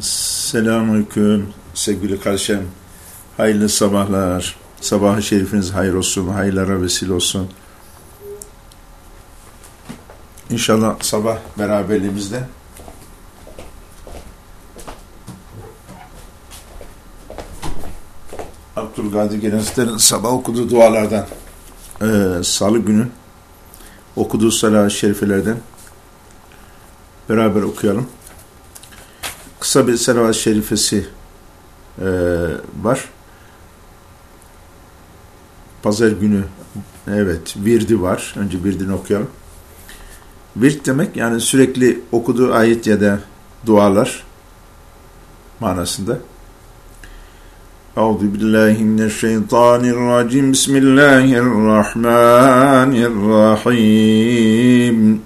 Selamünaleyküm sevgili kardeşim. Hayırlı sabahlar. Sabahı şerifiniz hayır olsun, hayırlara vesile olsun. İnşallah sabah beraberliğimizde Abdülkadir Gelenizler'in sabah okuduğu dualardan e, salı günü okuduğu salah-ı şerifelerden beraber okuyalım. Kısa bir salavat-ı şerifesi e, var. Pazar günü evet virdi var. Önce virdini okuyalım. Virt demek yani sürekli okuduğu ayet ya da dualar manasında. Euzu billahi mineşşeytanirracim. Bismillahirrahmanirrahim.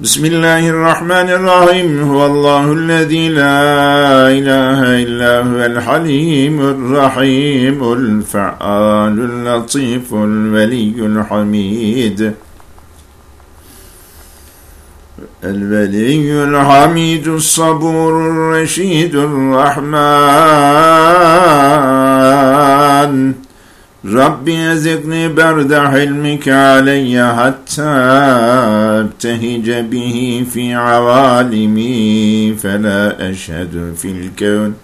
بسم الله الرحمن الرحيم. هو الله الذي لا إله إلا هو الحليم الرحيم الفعال اللطيف الولي الحميد. الولي الحميد الصبور الرشيد الرحمن. ربي أزقني برد حلمك علي حتى ابتهج به في عوالمي فلا أشهد في الكون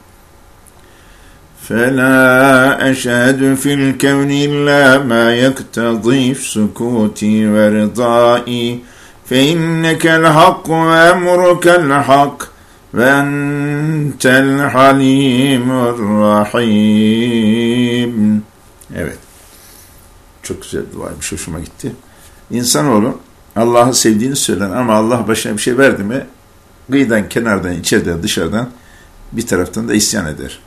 فلا أشهد في الكون إلا ما يقتضي سكوتي ورضائي فإنك الحق وأمرك الحق وأنت الحليم الرحيم Evet. Çok güzel duaymış. Hoşuma gitti. İnsanoğlu Allah'ı sevdiğini söyler ama Allah başına bir şey verdi mi kıyıdan, kenardan, içeriden, dışarıdan bir taraftan da isyan eder.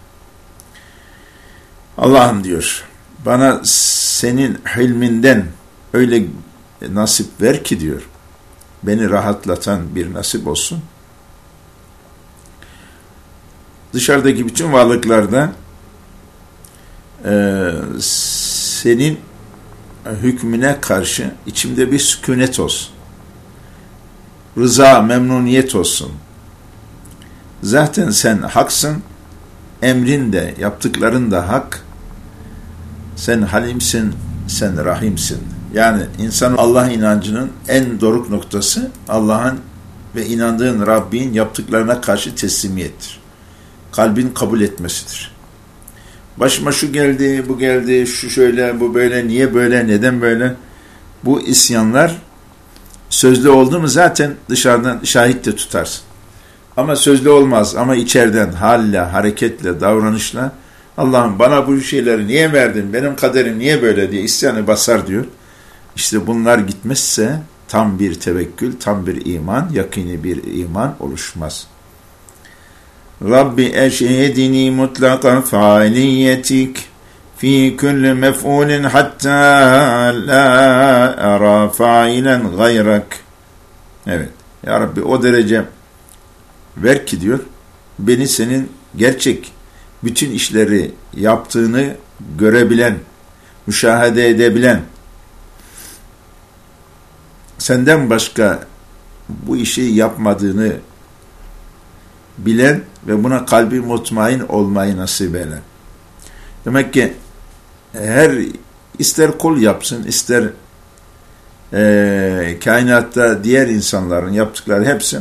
Allah'ım diyor bana senin hilminden öyle nasip ver ki diyor beni rahatlatan bir nasip olsun. Dışarıdaki bütün varlıklarda e, senin hükmüne karşı içimde bir sükunet olsun. Rıza, memnuniyet olsun. Zaten sen haksın, emrin de, yaptıkların da hak. Sen halimsin, sen rahimsin. Yani insan Allah inancının en doruk noktası Allah'ın ve inandığın Rabbin yaptıklarına karşı teslimiyettir. Kalbin kabul etmesidir başıma şu geldi, bu geldi, şu şöyle, bu böyle, niye böyle, neden böyle? Bu isyanlar sözlü oldu mu zaten dışarıdan şahit de tutarsın. Ama sözlü olmaz ama içeriden halle, hareketle, davranışla Allah'ım bana bu şeyleri niye verdin, benim kaderim niye böyle diye isyanı basar diyor. İşte bunlar gitmezse tam bir tevekkül, tam bir iman, yakini bir iman oluşmaz. Rabbi eşhedini mutlaka faaliyetik fi kulli mef'ulin hatta la ara failen gayrak. Evet. Ya Rabbi o derece ver ki diyor beni senin gerçek bütün işleri yaptığını görebilen, müşahede edebilen, senden başka bu işi yapmadığını bilen ve buna kalbi mutmain olmayı nasip eyle. Demek ki her ister kul yapsın, ister e, kainatta diğer insanların yaptıkları hepsi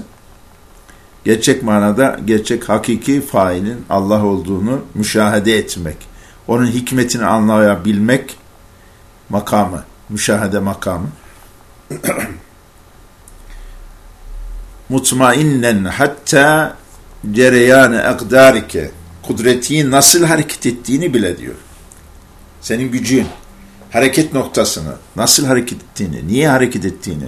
gerçek manada gerçek hakiki failin Allah olduğunu müşahede etmek, onun hikmetini anlayabilmek makamı, müşahede makamı. mutmainnen hatta cereyanı akdarike kudretin nasıl hareket ettiğini bile diyor. Senin gücün, hareket noktasını, nasıl hareket ettiğini, niye hareket ettiğini,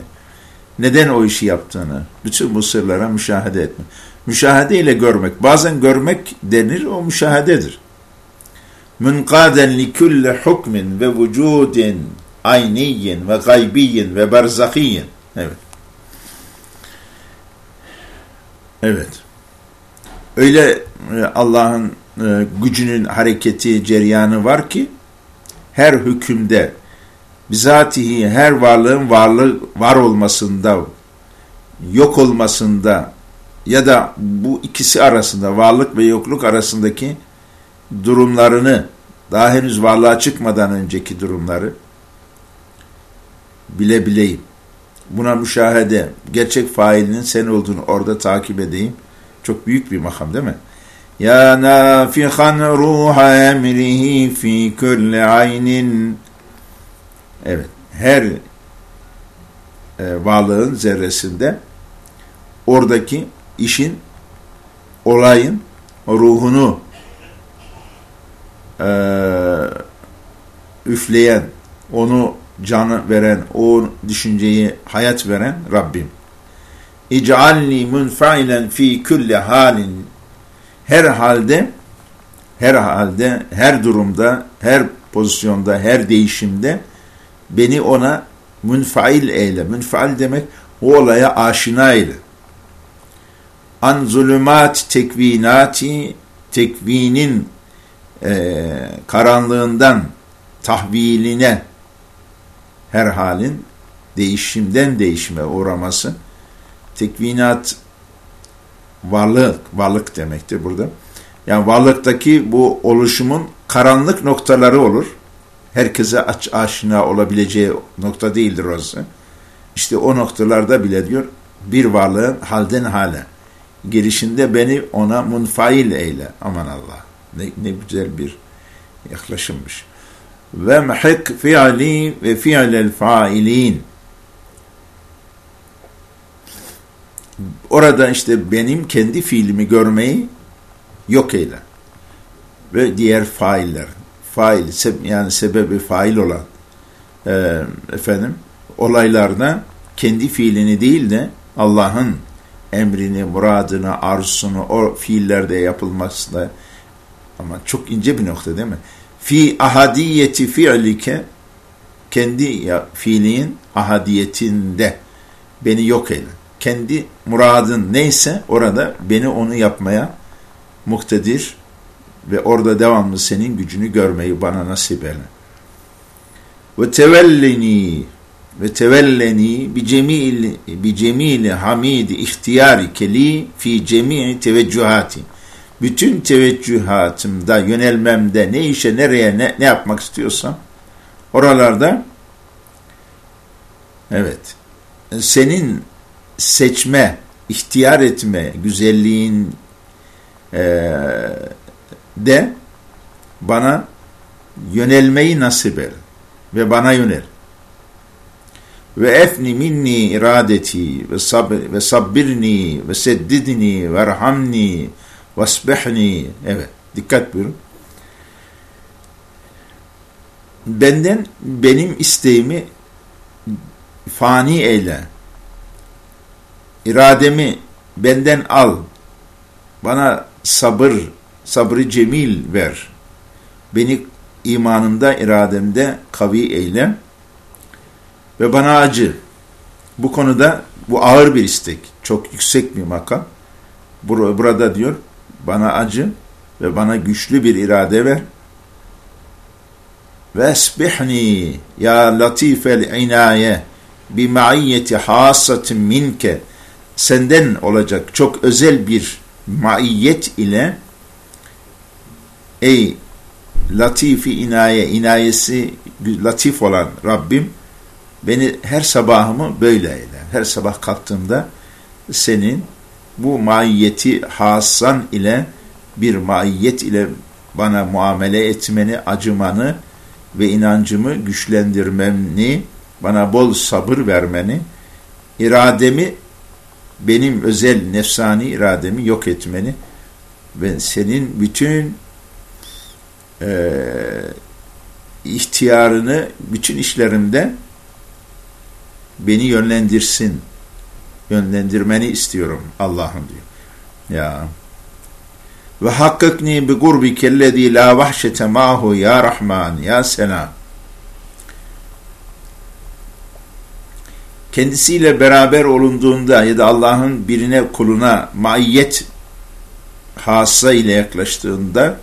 neden o işi yaptığını, bütün bu sırlara müşahede etme. Müşahede ile görmek, bazen görmek denir, o müşahededir. Münkaden li kulli hukmin ve vücudin ayniyin ve gaybiyin ve berzakiyin. Evet. Evet. Öyle e, Allah'ın e, gücünün hareketi, ceryanı var ki her hükümde bizatihi her varlığın varlığı var olmasında, yok olmasında ya da bu ikisi arasında varlık ve yokluk arasındaki durumlarını daha henüz varlığa çıkmadan önceki durumları bilebileyim. Buna müşahede, gerçek failinin sen olduğunu orada takip edeyim. Çok büyük bir makam değil mi? Ya nafihan ruha emrihi fi kulli aynin Evet, her e, varlığın zerresinde oradaki işin, olayın ruhunu e, üfleyen, onu canı veren, o düşünceyi hayat veren Rabbim. İc'alni munfailen fi kulli halin her halde her halde, her durumda, her pozisyonda, her değişimde beni ona münfail eyle. Münfail demek o olaya aşina eyle. An zulümat tekvinati tekvinin e, karanlığından tahviline her halin değişimden değişime uğraması tekvinat varlık, varlık demektir burada. Yani varlıktaki bu oluşumun karanlık noktaları olur. Herkese aç, aşina olabileceği nokta değildir orası. İşte o noktalarda bile diyor bir varlığın halden hale gelişinde beni ona munfail eyle. Aman Allah. Ne, ne güzel bir yaklaşımmış. Ve mehik fi'li ve fi'lel failin. Orada işte benim kendi fiilimi görmeyi yok eyle. Ve diğer failler. Fail, yani sebebi fail olan e, efendim olaylarda kendi fiilini değil de Allah'ın emrini, muradını, arzusunu o fiillerde yapılmasında ama çok ince bir nokta değil mi? Fi ahadiyeti fi'like kendi fiilin ahadiyetinde beni yok eyle. Kendi muradın neyse orada beni onu yapmaya muktedir ve orada devamlı senin gücünü görmeyi bana nasip eyle. Ve tevelleni ve tevelleni bi cemil bi cemil hamid ihtiyari keli fi cemii teveccühati. Bütün teveccühatımda, yönelmemde ne işe, nereye, ne, ne yapmak istiyorsam oralarda evet senin seçme, ihtiyar etme, güzelliğin e, de bana yönelmeyi nasip et ve bana yönel. Ve efni minni iradeti ve, sab ve sabbirni ve seddidni ve erhamni ve asbihni. Evet, dikkat buyurun. Benden benim isteğimi fani eyle. İrademi benden al. Bana sabır, sabrı cemil ver. Beni imanımda, irademde kavi eyle ve bana acı. Bu konuda bu ağır bir istek. Çok yüksek bir makam. Burada diyor bana acı ve bana güçlü bir irade ver. Ve esbihni ya latifel inaye bi maiyeti hasatin minke senden olacak çok özel bir maiyet ile ey latifi inaye, inayesi latif olan Rabbim beni her sabahımı böyle eyle. Her sabah kalktığımda senin bu maiyeti hasan ile bir maiyet ile bana muamele etmeni, acımanı ve inancımı güçlendirmeni, bana bol sabır vermeni, irademi benim özel nefsani irademi yok etmeni ve senin bütün e, ihtiyarını bütün işlerimde beni ve hakkikni bi gurbikellezî la vahşete mahu ya Rahman ya Selam. Kendisiyle beraber olunduğunda ya da Allah'ın birine kuluna maiyet hassa ile yaklaştığında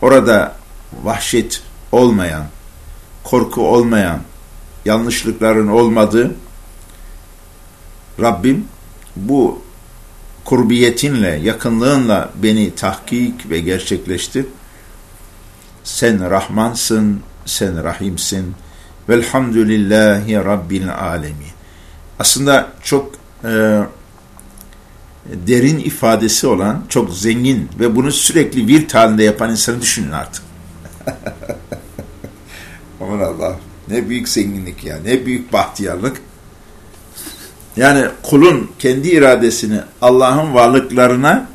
orada vahşet olmayan, korku olmayan, yanlışlıkların olmadığı Rabbim bu kurbiyetinle, yakınlığınla beni tahkik ve gerçekleştir. Sen Rahmansın, sen Rahimsin. Velhamdülillahi Rabbil Alemin. Aslında çok e, derin ifadesi olan, çok zengin ve bunu sürekli bir halinde yapan insanı düşünün artık. Aman Allah, ne büyük zenginlik ya, ne büyük bahtiyarlık. Yani kulun kendi iradesini Allah'ın varlıklarına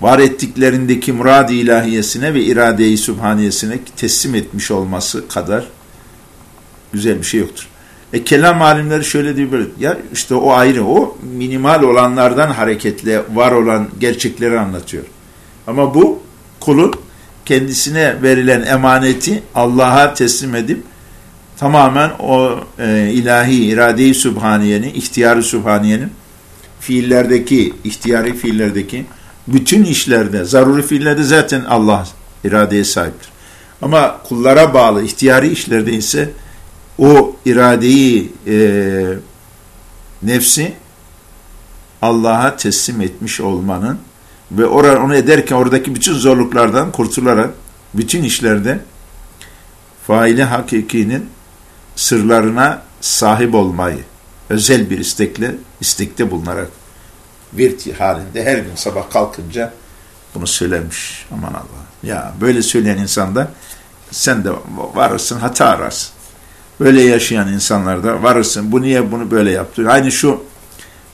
var ettiklerindeki murad ilahiyesine ve irade-i sübhaniyesine teslim etmiş olması kadar güzel bir şey yoktur. E kelam alimleri şöyle diyor böyle, ya işte o ayrı, o minimal olanlardan hareketle var olan gerçekleri anlatıyor. Ama bu kulun kendisine verilen emaneti Allah'a teslim edip tamamen o e, ilahi irade-i sübhaniyenin, ihtiyarı sübhaniyenin fiillerdeki, ihtiyari fiillerdeki bütün işlerde, zaruri fiillerde zaten Allah iradeye sahiptir. Ama kullara bağlı ihtiyari işlerde ise o iradeyi e, nefsi Allah'a teslim etmiş olmanın ve onu ederken oradaki bütün zorluklardan kurtularak bütün işlerde faili hakikinin sırlarına sahip olmayı özel bir istekle istekte bulunarak virti halinde her gün sabah kalkınca bunu söylemiş. Aman Allah. Ya böyle söyleyen insanda sen de varırsın hata ararsın. Böyle yaşayan insanlarda varırsın. Bu niye bunu böyle yaptı? Aynı şu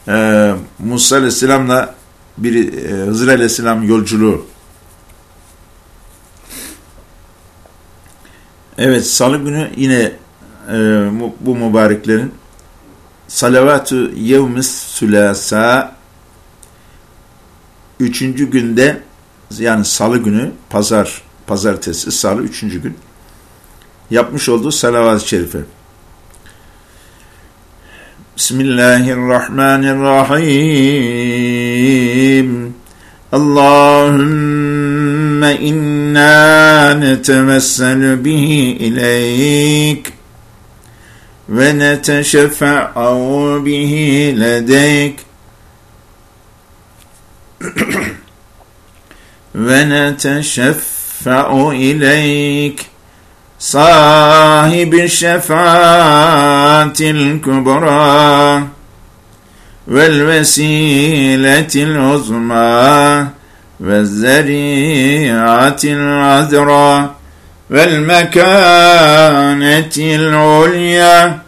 e, Musa Aleyhisselam'la bir e, Hızır Aleyhisselam yolculuğu. Evet salı günü yine e, bu mübareklerin salavatü yevmis sülasa üçüncü günde yani salı günü pazar pazartesi salı üçüncü gün yapmış olduğu salavat-ı şerife. Bismillahirrahmanirrahim. Allahümme inna netemesselu bihi ileyk ve neteşeffe'u bihi ledeyk ve neteşeffe'u ileyk صاحب الشفاعة الكبرى والوسيلة العظمى والذريعة العذراء والمكانة العليا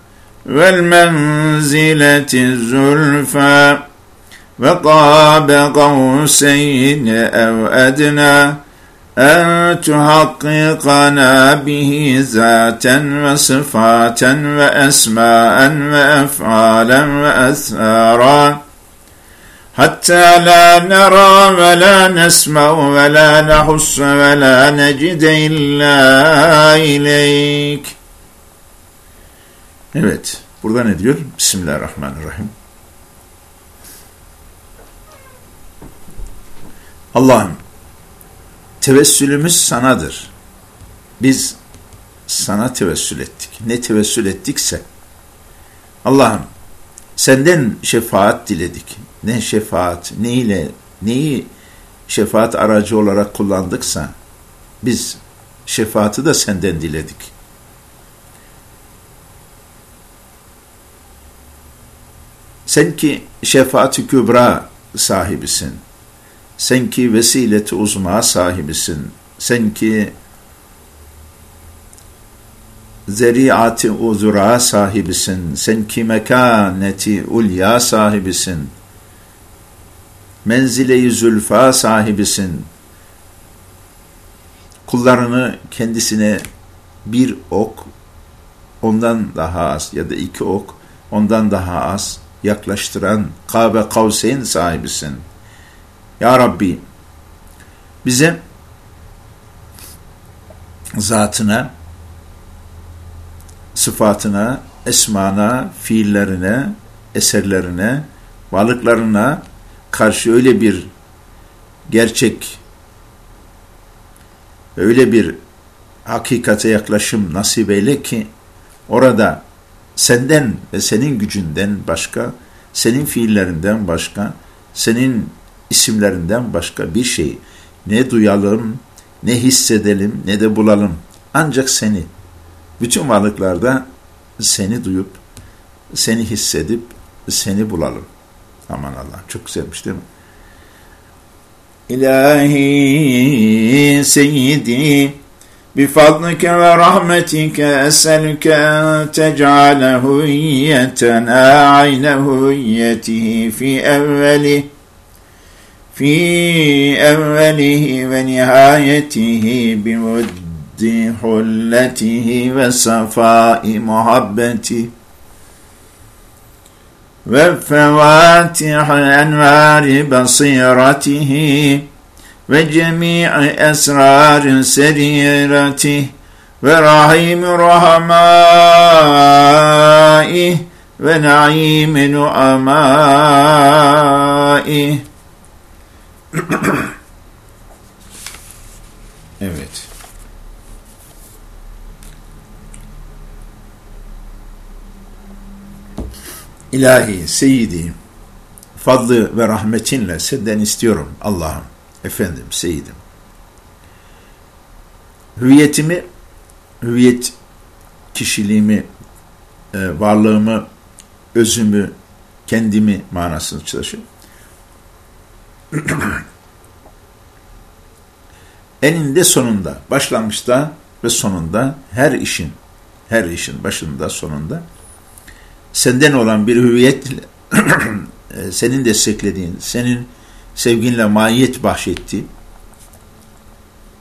والمنزلة الزلفى وقاب قوسين أو أدنى أن تحققنا به ذاتا وصفاتا وأسماء وأفعالا وأثارا حتى لا نرى ولا نسمع ولا نحس ولا نجد إلا إليك Evet, burada ne diyor? Bismillahirrahmanirrahim. Allah'ım tevessülümüz sanadır. Biz sana tevessül ettik. Ne tevessül ettikse. Allah'ım senden şefaat diledik. Ne şefaat, ne ile, neyi şefaat aracı olarak kullandıksa biz şefaati de senden diledik. Sen ki şefaat-i kübra sahibisin. Sen ki vesileti uzma sahibisin. Sen ki zeriati uzura sahibisin. Sen ki mekaneti ulya sahibisin. Menzile-i zülfa sahibisin. Kullarını kendisine bir ok, ondan daha az ya da iki ok, ondan daha az yaklaştıran Kabe Kavseyn sahibisin.'' Ya Rabbi bize zatına, sıfatına, esmana, fiillerine, eserlerine, varlıklarına karşı öyle bir gerçek, öyle bir hakikate yaklaşım nasip eyle ki orada senden ve senin gücünden başka, senin fiillerinden başka, senin isimlerinden başka bir şeyi ne duyalım, ne hissedelim, ne de bulalım. Ancak seni, bütün varlıklarda seni duyup, seni hissedip, seni bulalım. Aman Allah, çok güzelmiş değil mi? İlahi seyyidi bifadlike ve rahmetike eselüke tec'ale huyyetena ayne huyyetihi fi evvelih في أوله ونهايته بود حلته وصفاء محبته وفواتح أنوار بصيرته وجميع أسرار سريرته ورحيم رحمائه ونعيم نعمائه Evet. İlahi, Seyyidi, fadlı ve rahmetinle senden istiyorum Allah'ım efendim, seyidim. Hüviyetimi, hüviyet kişiliğimi, e, varlığımı, özümü, kendimi manasını çalışıyor. Eninde sonunda, başlangıçta ve sonunda her işin, her işin başında sonunda senden olan bir hüviyetle e, senin desteklediğin, senin sevginle mahiyet bahşetti.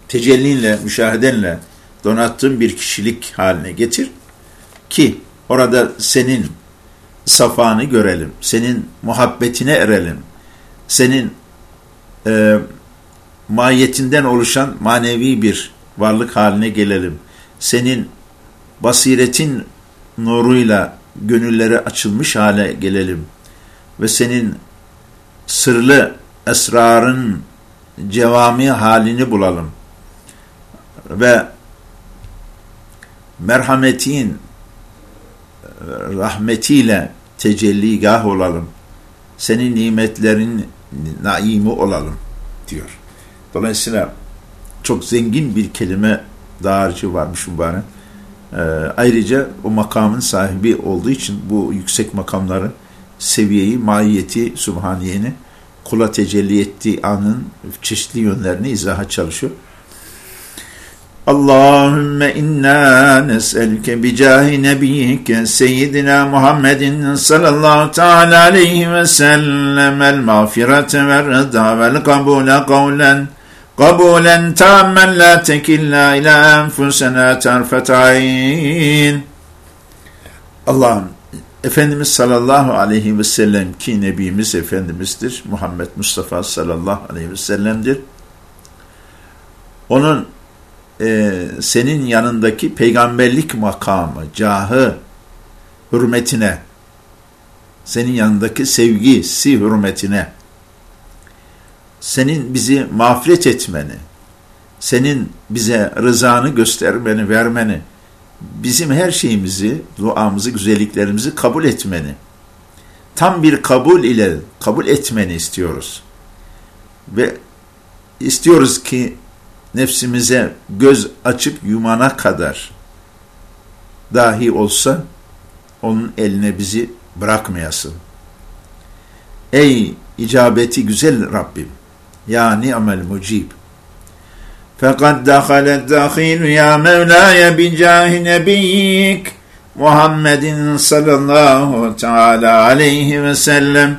Tecellinle, müşahedenle donattığın bir kişilik haline getir ki orada senin safanı görelim, senin muhabbetine erelim, senin e, mahiyetinden oluşan manevi bir varlık haline gelelim. Senin basiretin nuruyla gönülleri açılmış hale gelelim ve senin sırlı esrarın cevami halini bulalım ve merhametin rahmetiyle tecelligah olalım. Senin nimetlerin naimi olalım diyor. Dolayısıyla çok zengin bir kelime dağarcı varmış mübarek. Ee, ayrıca o makamın sahibi olduğu için bu yüksek makamları, seviyeyi, mahiyeti, subhaniyeni kula tecelli ettiği anın çeşitli yönlerini izaha çalışıyor. Allahümme cahi nebiyyike seyyidina Muhammedin sallallahu teala aleyhi ve sellem el mağfirete ve rıda vel kabule kavlen kabulen tammen la tekilla ila enfusena tarfet ayn Allah'ım Efendimiz sallallahu aleyhi ve sellem ki Nebimiz Efendimiz'dir. Muhammed Mustafa sallallahu aleyhi ve sellem'dir. Onun e, senin yanındaki peygamberlik makamı, cahı, hürmetine, senin yanındaki sevgisi hürmetine, senin bizi mağfiret etmeni, senin bize rızanı göstermeni, vermeni, bizim her şeyimizi, duamızı, güzelliklerimizi kabul etmeni, tam bir kabul ile kabul etmeni istiyoruz. Ve istiyoruz ki nefsimize göz açıp yumana kadar dahi olsa onun eline bizi bırakmayasın. Ey icabeti güzel Rabbim, ya ni'mel mucib, فقد دخل الدخيل يا مولاي بجاه نبيك محمد صلى الله تعالى عليه وسلم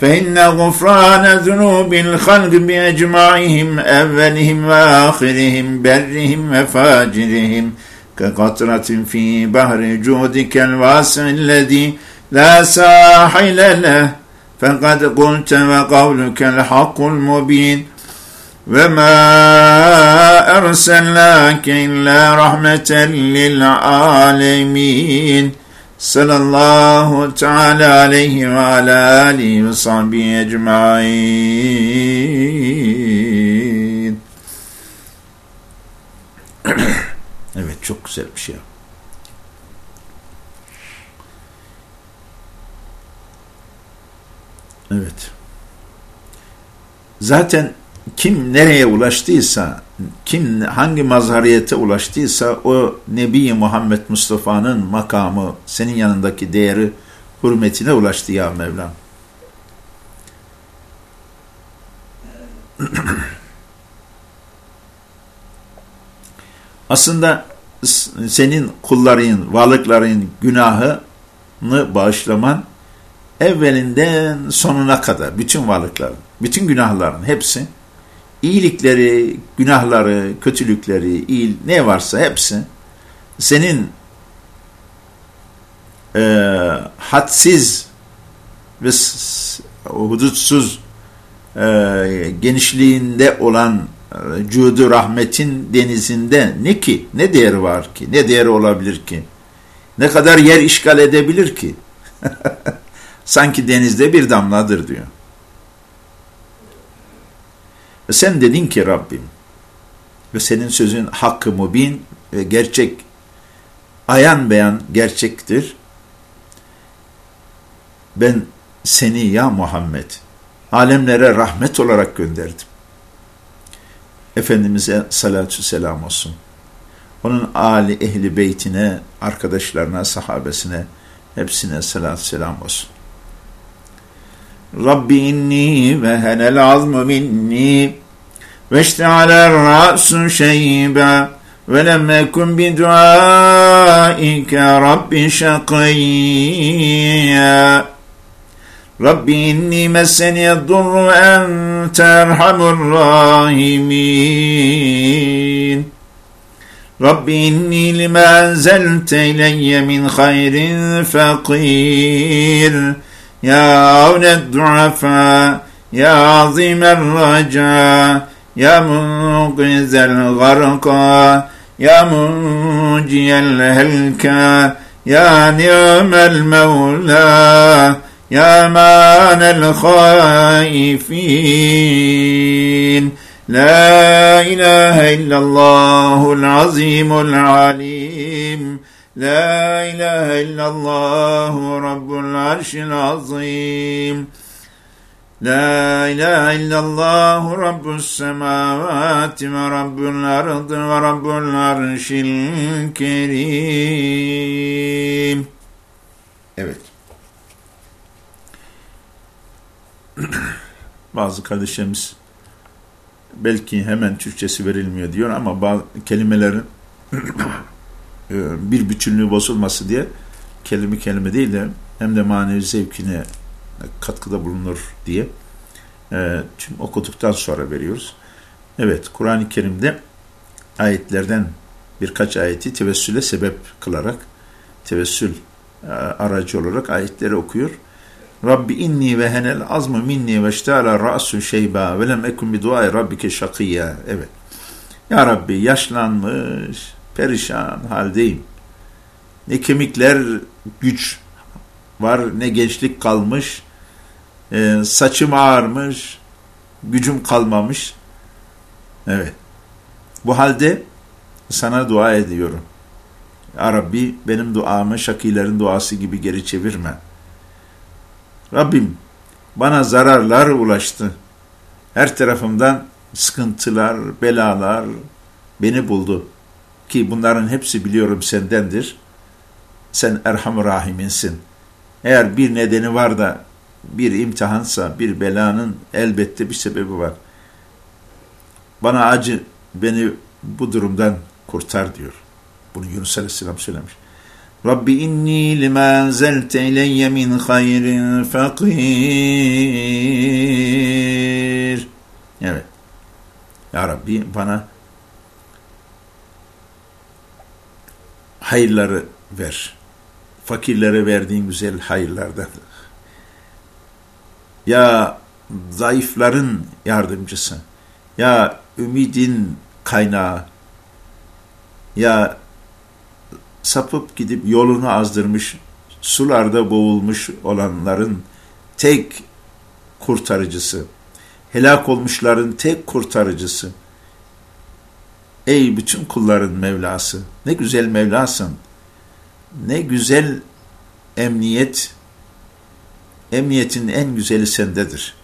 فإن غفران ذنوب الخلق بأجمعهم أولهم وآخرهم برهم وفاجرهم كقطرة في بحر جودك الواسع الذي لا ساحل له فقد قلت وقولك الحق المبين. وما أرسلناك إلا رحمة للعالمين. صلى الله تعالى عليه وعلى آله وصحبه أجمعين Evet çok güzel bir şey. Evet. Zaten kim nereye ulaştıysa, kim hangi mazhariyete ulaştıysa o Nebi Muhammed Mustafa'nın makamı, senin yanındaki değeri, hürmetine ulaştı ya Mevlam. Aslında senin kulların, varlıkların günahını bağışlaman evvelinden sonuna kadar bütün varlıkların, bütün günahların hepsi iyilikleri, günahları, kötülükleri, iyi, ne varsa hepsi senin e, hadsiz ve hudutsuz e, genişliğinde olan e, cudu rahmetin denizinde ne ki, ne değeri var ki, ne değeri olabilir ki, ne kadar yer işgal edebilir ki? Sanki denizde bir damladır diyor. Ve sen dedin ki Rabbim ve senin sözün hakkı mubin ve gerçek ayan beyan gerçektir. Ben seni ya Muhammed alemlere rahmet olarak gönderdim. Efendimiz'e salatü selam olsun. Onun âli ehli beytine, arkadaşlarına, sahabesine hepsine salatü selam olsun. Rabbi inni ve henel azmu minni ve iştealer ra'su şeyba ve lem ekun bi duaike Rabbi şakiyya Rabbi inni messeni durru ente erhamur rahimin Rabbi inni lima enzelte يا عون الضعفاء يا عظيم الرجاء يا منقذ الغرقى يا منجي الهلكى يا نعم المولى يا مان الخائفين. لا إله إلا الله العظيم العليم. La ilahe illallah Rabbul arşil azim. La ilahe illallah Rabbus semavati ve Rabbul ardı ve Rabbul arşil kerim. Evet. Bazı kardeşlerimiz belki hemen Türkçesi verilmiyor diyor ama bazı kelimelerin bir bütünlüğü bozulması diye kelime kelime değil de hem de manevi zevkine katkıda bulunur diye e, tüm okuduktan sonra veriyoruz. Evet, Kur'an-ı Kerim'de ayetlerden birkaç ayeti tevessüle sebep kılarak tevessül e, aracı olarak ayetleri okuyor. Rabbi inni ve henel azmu minni ve iştala ra'su şeyba ve lem ekun bi duai rabbike şakiyya. Evet. Ya Rabbi yaşlanmış, perişan haldeyim. Ne kemikler güç var, ne gençlik kalmış, e, saçım ağarmış, gücüm kalmamış. Evet. Bu halde sana dua ediyorum. Ya Rabbi benim duamı şakilerin duası gibi geri çevirme. Rabbim bana zararlar ulaştı. Her tarafımdan sıkıntılar, belalar beni buldu ki bunların hepsi biliyorum sendendir. Sen Erham Rahim'insin. Eğer bir nedeni var da bir imtihansa, bir belanın elbette bir sebebi var. Bana acı, beni bu durumdan kurtar diyor. Bunu Yunus Aleyhisselam söylemiş. Rabbi inni lima enzelte ileyye min hayrin fakir. Evet. Ya Rabbi bana hayırları ver. Fakirlere verdiğin güzel hayırlardan. Ya zayıfların yardımcısı, ya ümidin kaynağı, ya sapıp gidip yolunu azdırmış, sularda boğulmuş olanların tek kurtarıcısı, helak olmuşların tek kurtarıcısı. Ey bütün kulların Mevlası, ne güzel Mevlasın, ne güzel emniyet, emniyetin en güzeli sendedir.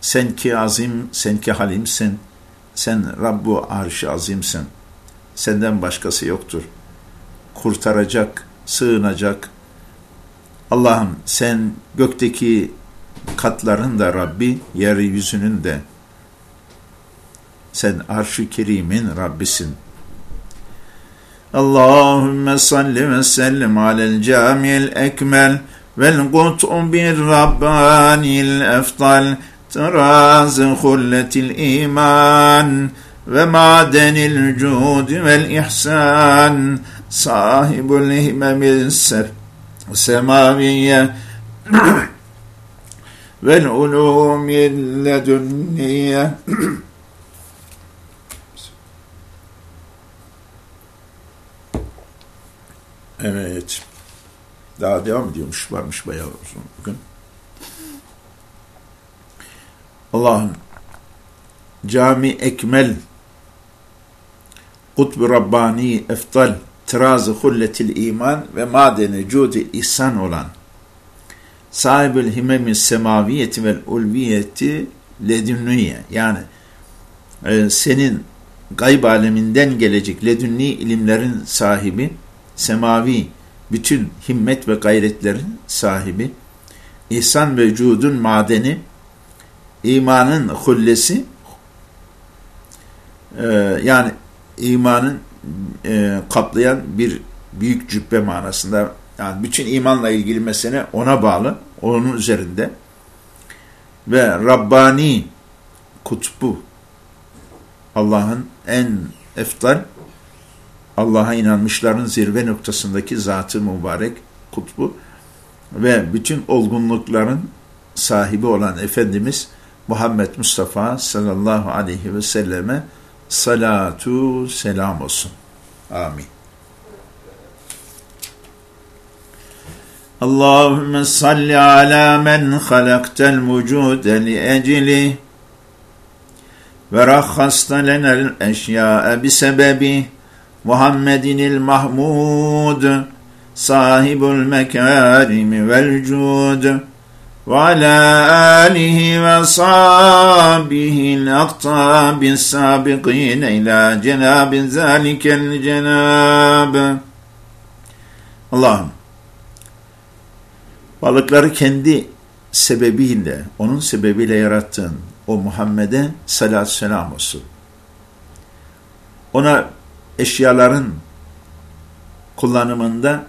Sen ki azim, sen ki halimsin, sen Rabbu arş azimsin. Senden başkası yoktur. Kurtaracak, sığınacak. Allah'ım sen gökteki katların da Rabbi, yeryüzünün de. sen arş-ı kerimin Rabbisin. Allahümme salli ve sellim alel camil ekmel vel kut'u bir rabbanil eftal terazı hulletil iman ve madenil cudi vel ihsan sahibul himemil semaviye والعلوم اللدنيه Evet. Daha devam ediyormuş. Varmış bayağı uzun bugün. Allah'ım cami ekmel kutbu Rabbani eftal tirazı hulletil iman ve madeni cudi ihsan olan sahibül himemi semaviyeti vel ulviyeti ledünniye yani e, senin gayb aleminden gelecek ledünni ilimlerin sahibi semavi bütün himmet ve gayretlerin sahibi ihsan ve cudun madeni imanın hullesi e, yani imanın e, kaplayan bir büyük cübbe manasında yani bütün imanla ilgili mesele ona bağlı, onun üzerinde. Ve Rabbani kutbu Allah'ın en eftal Allah'a inanmışların zirve noktasındaki zatı mübarek kutbu ve bütün olgunlukların sahibi olan Efendimiz Muhammed Mustafa sallallahu aleyhi ve selleme salatu selam olsun. Amin. Allahümme salli ala men halaktel vücude li ecli ve rakhasta lenel eşya'e bi sebebi Muhammed'in Muhammedinil Mahmud sahibul mekarimi vel cud ve ala alihi ve sahbihil aktabis sabiqin ila cenabin zalikel cenab Allah'ım balıkları kendi sebebiyle, onun sebebiyle yarattığın o Muhammed'e salatü selam olsun. Ona eşyaların kullanımında,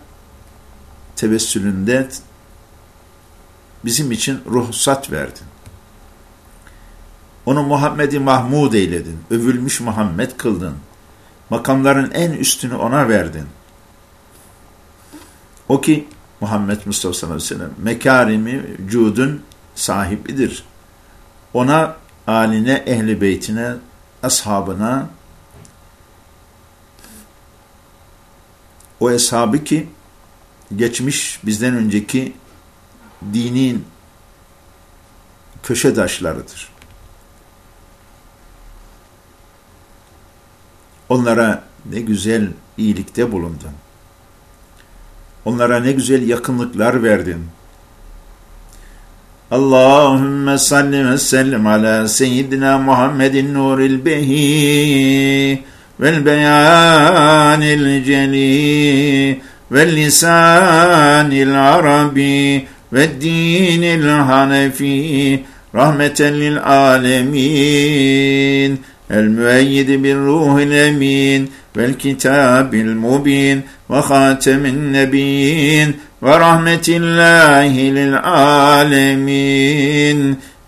tevessülünde, bizim için ruhsat verdin. Onu Muhammed'i Mahmud eyledin, övülmüş Muhammed kıldın. Makamların en üstünü ona verdin. O ki Muhammed Mustafa sallallahu aleyhi ve sellem mekarimi cudun sahibidir. Ona, aline, ehli beytine, ashabına, o eshabı ki geçmiş bizden önceki dinin köşe taşlarıdır. Onlara ne güzel iyilikte bulundun. Onlara ne güzel yakınlıklar verdin. Allahümme salli ve sellim ala seyyidina Muhammedin nuril behi celi vel lisanil arabi والدين الحنفي رحمة للعالمين المؤيد بالروح الأمين والكتاب المبين وخاتم النبيين ورحمة الله للعالمين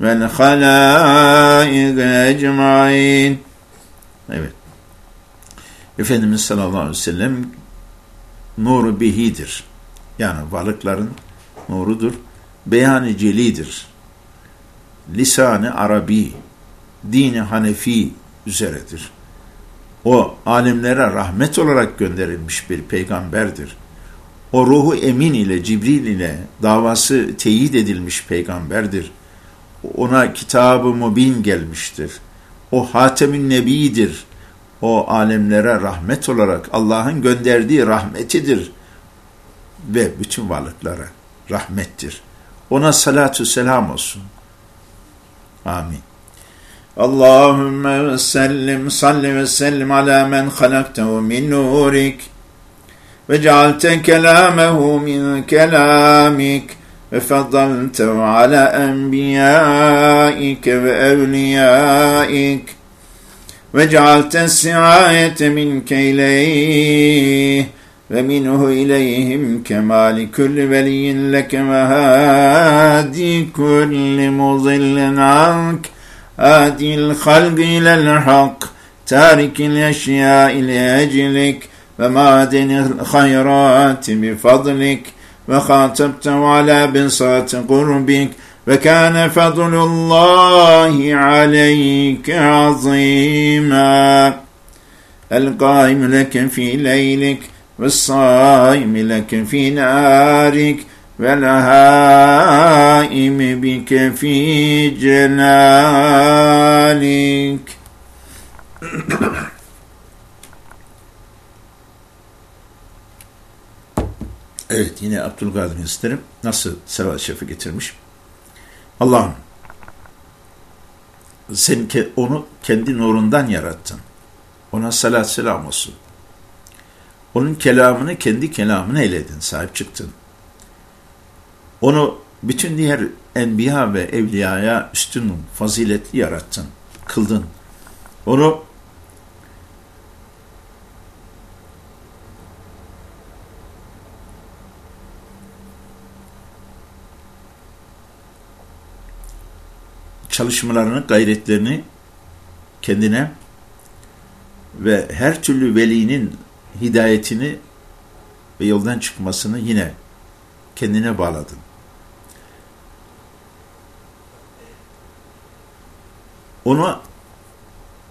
والخلائق أجمعين Evet. Efendimiz sallallahu aleyhi ve sellem nuru bihidir. Yani varlıkların nurudur. Beyan-ı celidir. Lisan-ı Arabi. dini Hanefi üzeredir. O alemlere rahmet olarak gönderilmiş bir peygamberdir. O ruhu emin ile Cibril ile davası teyit edilmiş peygamberdir. Ona kitabı mubin gelmiştir. O Hatemün Nebi'dir. O alemlere rahmet olarak Allah'ın gönderdiği rahmetidir. Ve bütün varlıklara rahmettir. Ona salatu selam olsun. Amin. Allahümme sellim salli ve sellim ala men halaktehu min nurik ve cealte kelamehu min kelamik ve faddaltehu ala enbiyaike ve evliyaik وجعلت السعاية منك إليه ومنه إليهم كما لكل ولي لك وهادي كل مضل عنك. هادي الخلق إلى الحق تارك الأشياء لأجلك ومعدن الخيرات بفضلك وخاطبته على بساط قربك وكان فضل الله عليك عظيما القائم لك في ليلك والصائم لك في نارك والهائم بك في جلالك Evet yine Abdülkadir Hazretleri nasıl Serhat Şef'i getirmiş. Allah'ım sen onu kendi nurundan yarattın. Ona salat selam olsun. Onun kelamını kendi kelamını eyledin, sahip çıktın. Onu bütün diğer enbiya ve evliyaya üstün, faziletli yarattın, kıldın. Onu çalışmalarını, gayretlerini kendine ve her türlü velinin hidayetini ve yoldan çıkmasını yine kendine bağladın. Ona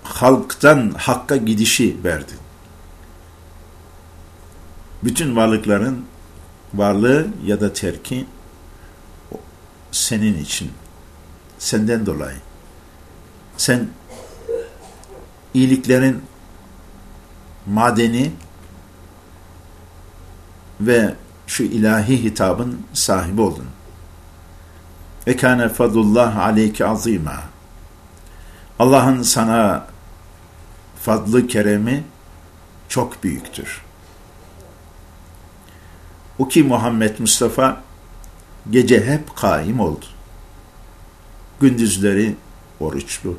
halktan hakka gidişi verdin. Bütün varlıkların varlığı ya da terki senin için, senden dolayı. Sen iyiliklerin madeni ve şu ilahi hitabın sahibi oldun. Ve kâne fadullah aleyke azîmâ. Allah'ın sana fadlı keremi çok büyüktür. O ki Muhammed Mustafa gece hep kaim oldu. Gündüzleri oruçlu.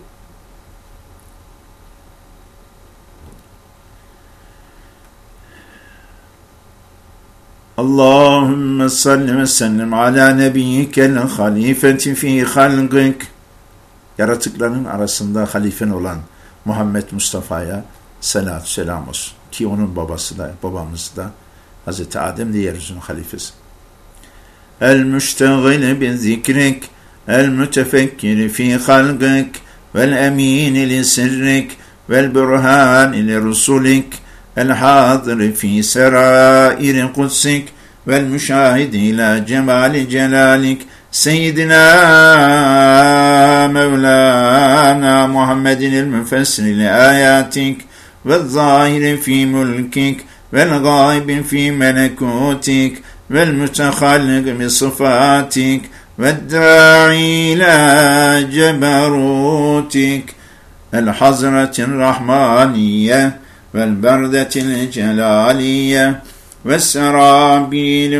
Allahümme salli ve sellem ala nebiyyikel halifeti fi halgık. Yaratıkların arasında halifen olan Muhammed Mustafa'ya salatü selam olsun. Ki onun babası da, babamız da Hazreti Adem de yeryüzünün halifesi. El müştegil bin zikrik, emin li sirrik, vel burhan li rusulik, الحاضر في سرائر قدسك والمشاهد إلى جمال جلالك سيدنا مولانا محمد المفسر لآياتك والظاهر في ملكك والغائب في ملكوتك والمتخلق بصفاتك والداعي إلى جبروتك الحضرة الرحمانية والبردة الجلالية والسرابيل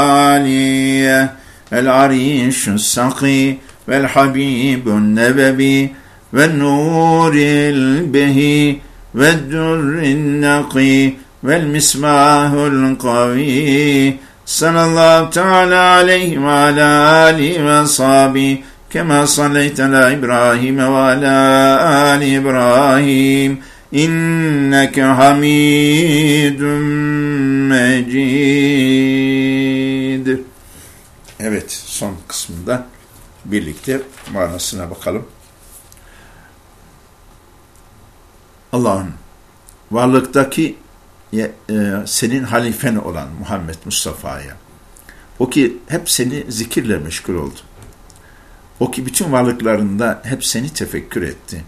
الجمالية العريش السقي والحبيب النببي والنور البهي والدر النقي والمسماه القوي sallallahu teala aleyhi ve ala alihi ve sahbihi كما صليت على إبراهيم وعلى آل إبراهيم إنك حميد مجيد Evet son kısmında birlikte manasına bakalım. Allah'ın varlıktaki senin halifen olan Muhammed Mustafa'ya o ki hep seni zikirle meşgul oldu. O ki bütün varlıklarında hep seni tefekkür etti.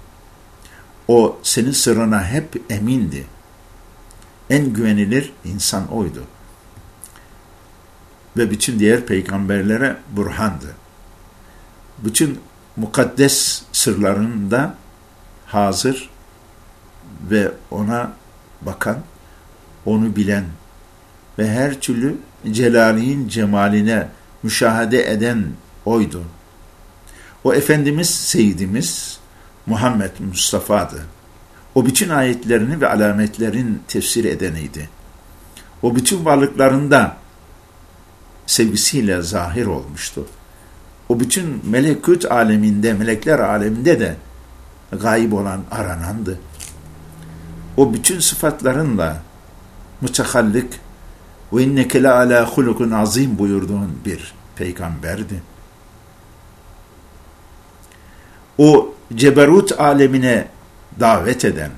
O senin sırrına hep emindi. En güvenilir insan oydu. Ve bütün diğer peygamberlere burhandı. Bütün mukaddes sırlarında hazır ve ona bakan, onu bilen ve her türlü celalin cemaline müşahede eden oydu. O Efendimiz, Seyyidimiz Muhammed Mustafa'dı. O bütün ayetlerini ve alametlerin tefsir edeniydi. O bütün varlıklarında sevgisiyle zahir olmuştu. O bütün melekut aleminde, melekler aleminde de gayb olan aranandı. O bütün sıfatlarınla mütehallik ve inneke la ala hulukun azim buyurduğun bir peygamberdi. O ceberut alemine davet eden,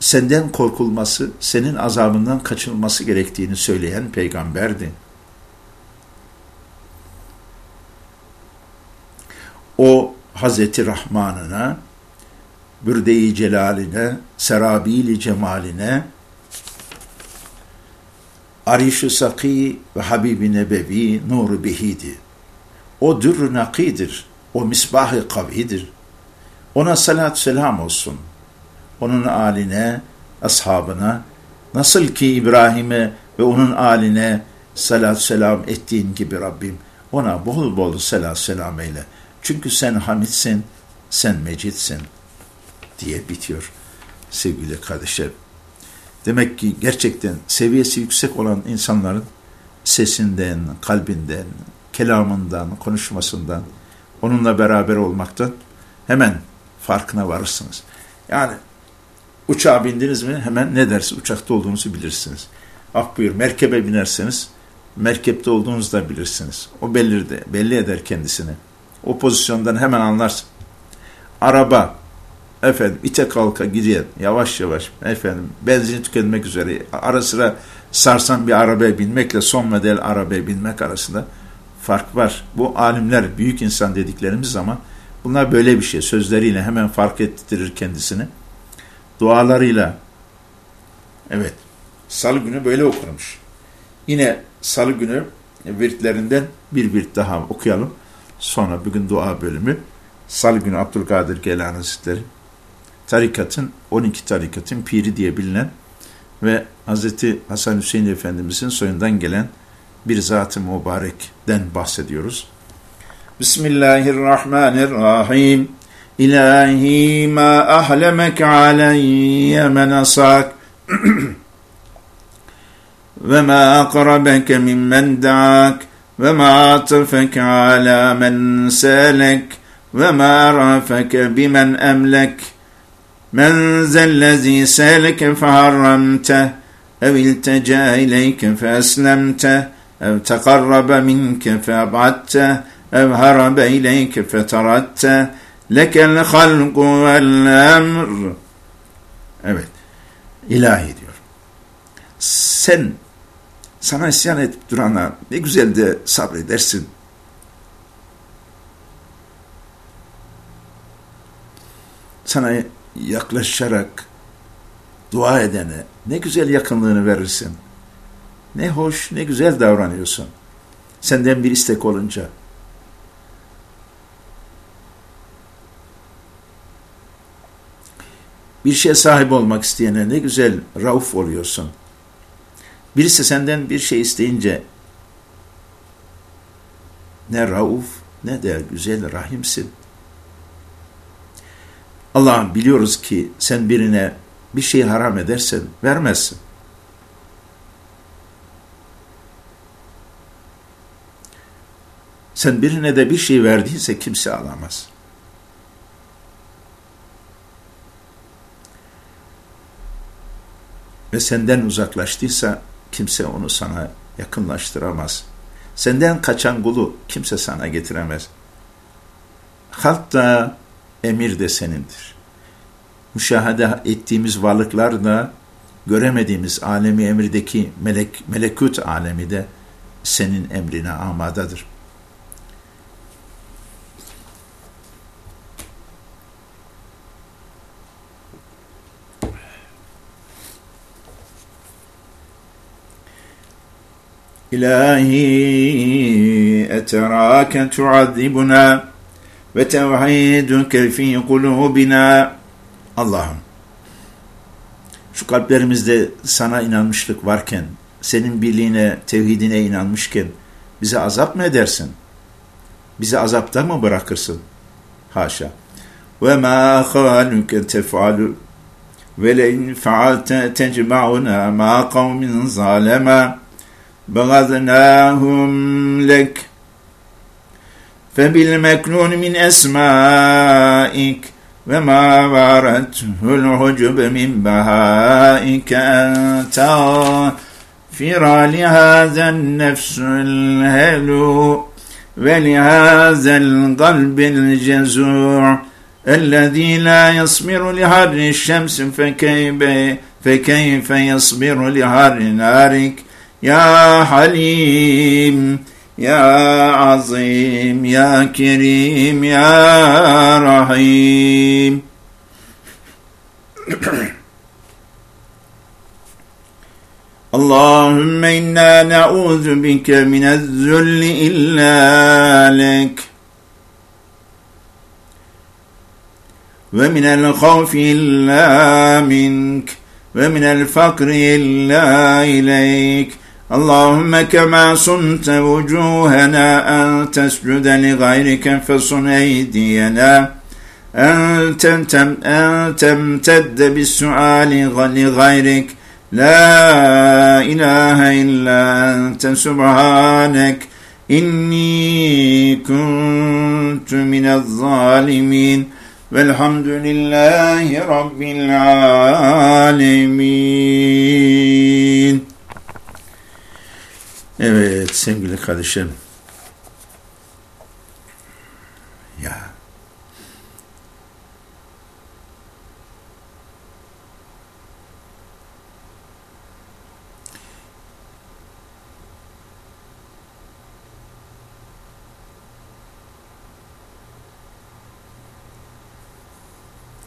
senden korkulması, senin azabından kaçınılması gerektiğini söyleyen peygamberdi. O Hazreti Rahman'ına, bürde-i celaline, serabili cemaline, Ariş-ı Saki ve Habibi Nebevi nuru behidi. O dürr nakidir, o misbah-ı kavidir. Ona salat selam olsun. Onun aline, ashabına, nasıl ki İbrahim'e ve onun aline salat selam ettiğin gibi Rabbim, ona bol bol salat selam eyle. Çünkü sen hamidsin, sen mecitsin diye bitiyor sevgili kardeşlerim. Demek ki gerçekten seviyesi yüksek olan insanların sesinden, kalbinden, kelamından, konuşmasından, onunla beraber olmaktan hemen farkına varırsınız. Yani uçağa bindiniz mi hemen ne dersi uçakta olduğunuzu bilirsiniz. Ah buyur merkebe binerseniz merkepte olduğunuzu da bilirsiniz. O belli, de, belli eder kendisini. O pozisyondan hemen anlarsın. Araba efendim ite kalka gidiyor yavaş yavaş efendim benzin tüketmek üzere ara sıra sarsan bir arabaya binmekle son model arabaya binmek arasında fark var. Bu alimler büyük insan dediklerimiz zaman bunlar böyle bir şey sözleriyle hemen fark ettirir kendisini dualarıyla evet salı günü böyle okurmuş. Yine salı günü virtlerinden bir virt daha okuyalım. Sonra bugün dua bölümü. Salı günü Abdülkadir Geylani Hazretleri tarikatın 12 tarikatın piri diye bilinen ve Hz. Hasan Hüseyin Efendimizin soyundan gelen bir zat-ı mübarekten bahsediyoruz. Bismillahirrahmanirrahim. İlahi ma ahlemek aleyye menasak ve ma akrabeke mimmen da'ak ve ma atfeke ala men selek ve ma rafeke bimen emlek من ذا الذي سالك فحرمته أو التجا إليك فأسلمته أو تقرب منك فأبعدته أو هرب إليك فتردته لك الخلق والأمر Evet. ilahi diyor. Sen sana isyan edip durana ne güzel de sabredersin. Sana yaklaşarak dua edene ne güzel yakınlığını verirsin. Ne hoş, ne güzel davranıyorsun. Senden bir istek olunca. Bir şeye sahip olmak isteyene ne güzel rauf oluyorsun. Birisi senden bir şey isteyince ne rauf ne de güzel rahimsin. Allah'ım biliyoruz ki sen birine bir şey haram edersen vermezsin. Sen birine de bir şey verdiyse kimse alamaz. Ve senden uzaklaştıysa kimse onu sana yakınlaştıramaz. Senden kaçan kulu kimse sana getiremez. Halk da emir de senindir. müşahede ettiğimiz varlıklar da göremediğimiz alemi emrideki melek, melekut alemi de senin emrine amadadır. İlahi eterâke tuazibuna ve tevhidünke fî kulubina. Allah'ım şu kalplerimizde sana inanmışlık varken, senin birliğine, tevhidine inanmışken bize azap mı edersin? Bizi azapta mı bırakırsın? Haşa. Ve ma haluke tefalu ve lein faalte tecmauna ma kavmin zalema bagaznahum lek فبالمكنون من أسمائك وما وارته العجب من بهائك أن تغفر لهذا النفس الهلو ولهذا القلب الجزوع الذي لا يصبر لحر الشمس فكيف فكيف يصبر لحر نارك يا حليم؟ يا عظيم يا كريم يا رحيم. اللهم إنا نعوذ بك من الذل إلا لك ومن الخوف إلا منك ومن الفقر إلا إليك اللهم كما صنت وجوهنا أن تسجد لغيرك فصن أيدينا. أن تمتد بالسؤال لغيرك. لا إله إلا أنت سبحانك. إني كنت من الظالمين. والحمد لله رب العالمين. Evet sevgili kardeşim. Ya.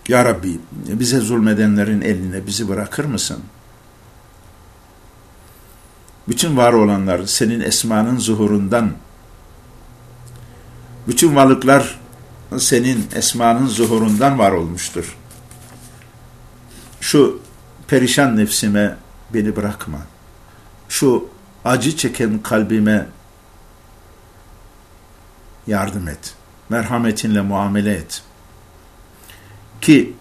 Ya Rabbi bize zulmedenlerin eline bizi bırakır mısın? Bütün var olanlar senin esmanın zuhurundan, bütün varlıklar senin esmanın zuhurundan var olmuştur. Şu perişan nefsime beni bırakma. Şu acı çeken kalbime yardım et. Merhametinle muamele et. Ki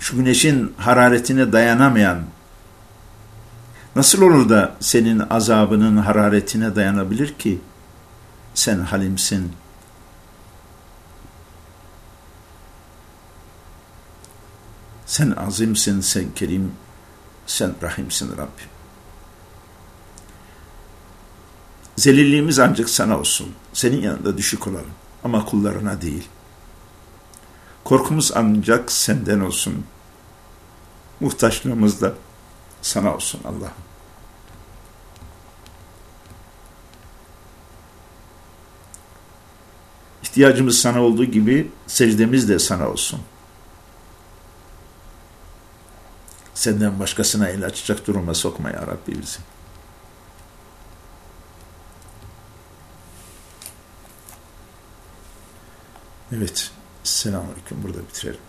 şu güneşin hararetine dayanamayan Nasıl olur da senin azabının hararetine dayanabilir ki? Sen halimsin. Sen azimsin, sen kerim, sen rahimsin Rabbim. Zelilliğimiz ancak sana olsun. Senin yanında düşük olalım ama kullarına değil. Korkumuz ancak senden olsun. Muhtaçlığımız da sana olsun Allah'ım. İhtiyacımız sana olduğu gibi secdemiz de sana olsun. Senden başkasına el açacak duruma sokma ya Rabbi bizi. Evet. Selamünaleyküm. Burada bitirelim.